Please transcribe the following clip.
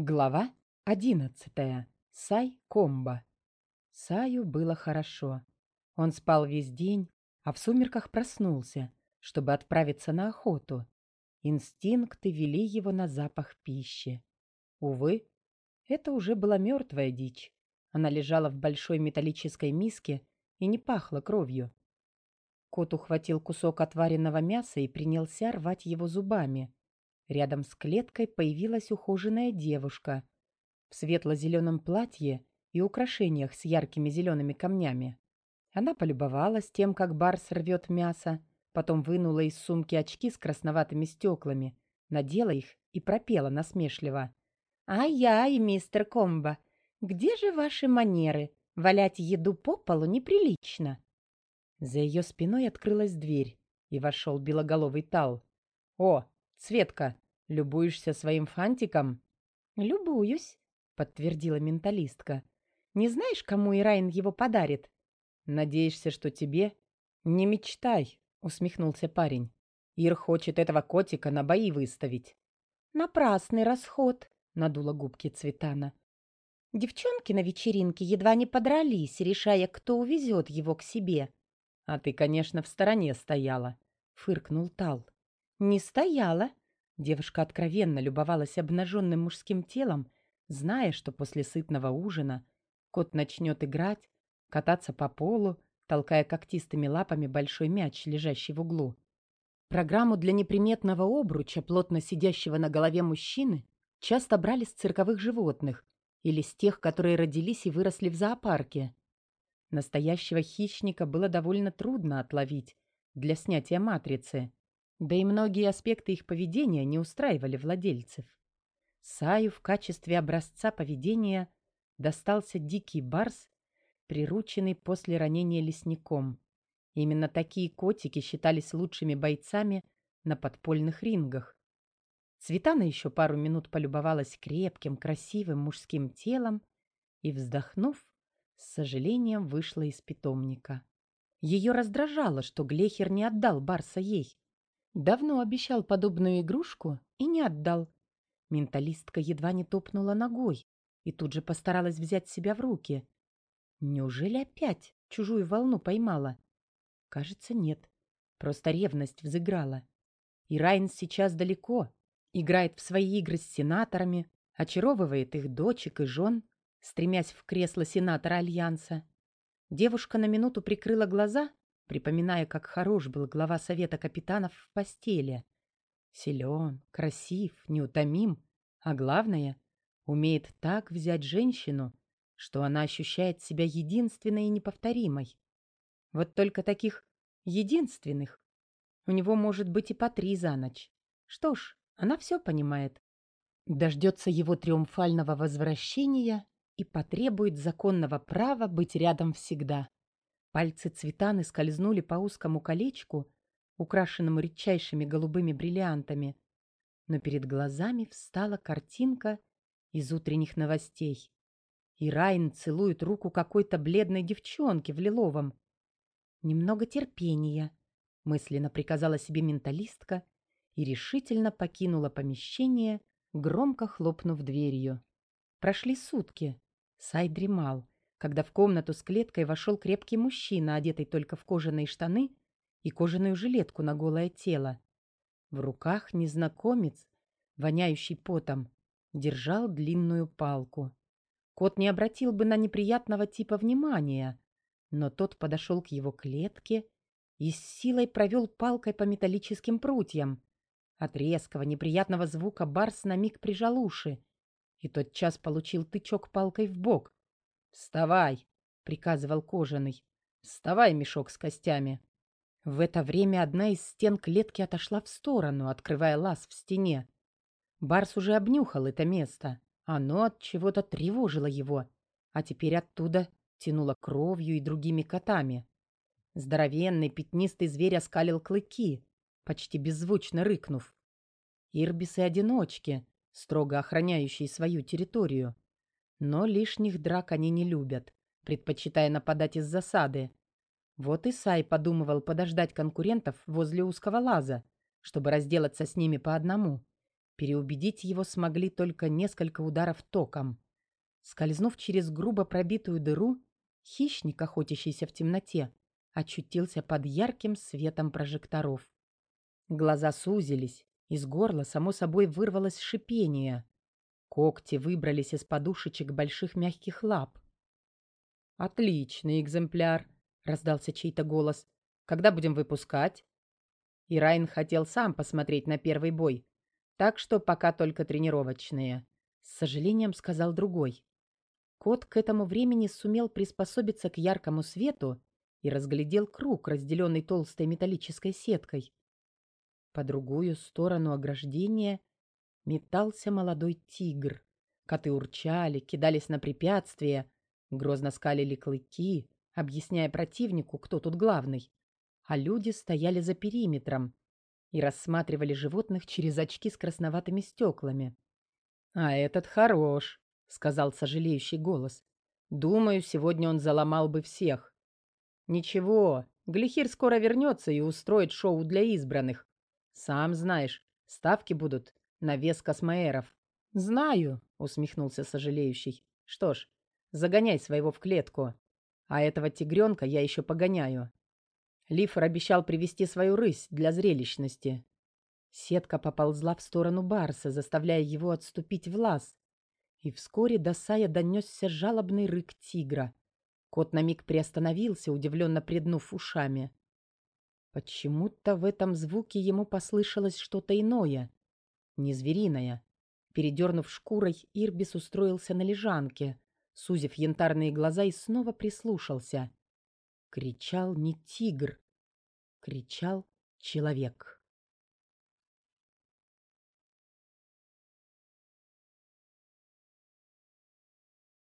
Глава одиннадцатая. Сай Комба. Саю было хорошо. Он спал весь день, а в сумерках проснулся, чтобы отправиться на охоту. Инстинкты вели его на запах пищи. Увы, это уже была мертвая дичь. Она лежала в большой металлической миске и не пахла кровью. Кот ухватил кусок отваренного мяса и принялся рвать его зубами. Рядом с клеткой появилась ухоженная девушка в светло-зеленом платье и украшениях с яркими зелеными камнями. Она полюбовалась тем, как Барс рвет мясо, потом вынула из сумки очки с красноватыми стеклами, надела их и пропела насмешливо. «Ай-яй, мистер Комбо, где же ваши манеры? Валять еду по полу неприлично!» За ее спиной открылась дверь, и вошел белоголовый Тал. «О, Светка, любуешься своим фантиком?» «Любуюсь», — подтвердила менталистка. «Не знаешь, кому Ирайн его подарит?» «Надеешься, что тебе?» «Не мечтай», — усмехнулся парень. «Ир хочет этого котика на бои выставить». «Напрасный расход», — надула губки Цветана. Девчонки на вечеринке едва не подрались, решая, кто увезет его к себе. «А ты, конечно, в стороне стояла», — фыркнул Тал. «Не стояла». Девушка откровенно любовалась обнаженным мужским телом, зная, что после сытного ужина кот начнет играть, кататься по полу, толкая когтистыми лапами большой мяч, лежащий в углу. Программу для неприметного обруча, плотно сидящего на голове мужчины, часто брали с цирковых животных или с тех, которые родились и выросли в зоопарке. Настоящего хищника было довольно трудно отловить для снятия матрицы, да и многие аспекты их поведения не устраивали владельцев. Саю в качестве образца поведения достался дикий барс, прирученный после ранения лесником. Именно такие котики считались лучшими бойцами на подпольных рингах. Цветана еще пару минут полюбовалась крепким, красивым мужским телом и, вздохнув, с сожалением вышла из питомника. Ее раздражало, что Глехер не отдал Барса ей. Давно обещал подобную игрушку и не отдал. Менталистка едва не топнула ногой и тут же постаралась взять себя в руки. Неужели опять чужую волну поймала? Кажется, нет. Просто ревность взыграла. И Райн сейчас далеко. Играет в свои игры с сенаторами, очаровывает их дочек и жен, стремясь в кресло сенатора Альянса. Девушка на минуту прикрыла глаза припоминая, как хорош был глава совета капитанов в постели. Силен, красив, неутомим, а главное, умеет так взять женщину, что она ощущает себя единственной и неповторимой. Вот только таких единственных у него может быть и по три за ночь. Что ж, она все понимает. Дождется его триумфального возвращения и потребует законного права быть рядом всегда. Пальцы Цветаны скользнули по узкому колечку, украшенному редчайшими голубыми бриллиантами, но перед глазами встала картинка из утренних новостей. И Райн целует руку какой-то бледной девчонки в лиловом. «Немного терпения», — мысленно приказала себе менталистка и решительно покинула помещение, громко хлопнув дверью. Прошли сутки. Сай дремал когда в комнату с клеткой вошел крепкий мужчина, одетый только в кожаные штаны и кожаную жилетку на голое тело. В руках незнакомец, воняющий потом, держал длинную палку. Кот не обратил бы на неприятного типа внимания, но тот подошел к его клетке и с силой провел палкой по металлическим прутьям. От резкого неприятного звука Барс на миг прижал уши и тотчас получил тычок палкой в бок, «Вставай!» — приказывал кожаный. «Вставай, мешок с костями!» В это время одна из стен клетки отошла в сторону, открывая лаз в стене. Барс уже обнюхал это место. Оно от чего-то тревожило его, а теперь оттуда тянуло кровью и другими котами. Здоровенный пятнистый зверь оскалил клыки, почти беззвучно рыкнув. Ирбисы-одиночки, строго охраняющие свою территорию. Но лишних драк они не любят, предпочитая нападать из засады. Вот и Сай подумывал подождать конкурентов возле узкого лаза, чтобы разделаться с ними по одному. Переубедить его смогли только несколько ударов током. Скользнув через грубо пробитую дыру, хищник, охотящийся в темноте, очутился под ярким светом прожекторов. Глаза сузились, из горла само собой вырвалось шипение. Когти выбрались из подушечек больших мягких лап. «Отличный экземпляр!» — раздался чей-то голос. «Когда будем выпускать?» И Райн хотел сам посмотреть на первый бой, так что пока только тренировочные. С сожалением сказал другой. Кот к этому времени сумел приспособиться к яркому свету и разглядел круг, разделенный толстой металлической сеткой. По другую сторону ограждения метался молодой тигр. Коты урчали, кидались на препятствия, грозно скалили клыки, объясняя противнику, кто тут главный. А люди стояли за периметром и рассматривали животных через очки с красноватыми стеклами. «А этот хорош», — сказал сожалеющий голос. «Думаю, сегодня он заломал бы всех». «Ничего, Глихир скоро вернется и устроит шоу для избранных. Сам знаешь, ставки будут на вес космоэров». «Знаю», — усмехнулся сожалеющий. «Что ж, загоняй своего в клетку. А этого тигренка я еще погоняю». Лифор обещал привести свою рысь для зрелищности. Сетка поползла в сторону Барса, заставляя его отступить в лаз. И вскоре до Сая донесся жалобный рык тигра. Кот на миг приостановился, удивленно приднув ушами. Почему-то в этом звуке ему послышалось что-то иное, не звериное. Передернув шкурой, Ирбис устроился на лежанке, сузив янтарные глаза и снова прислушался. Кричал не тигр, кричал человек.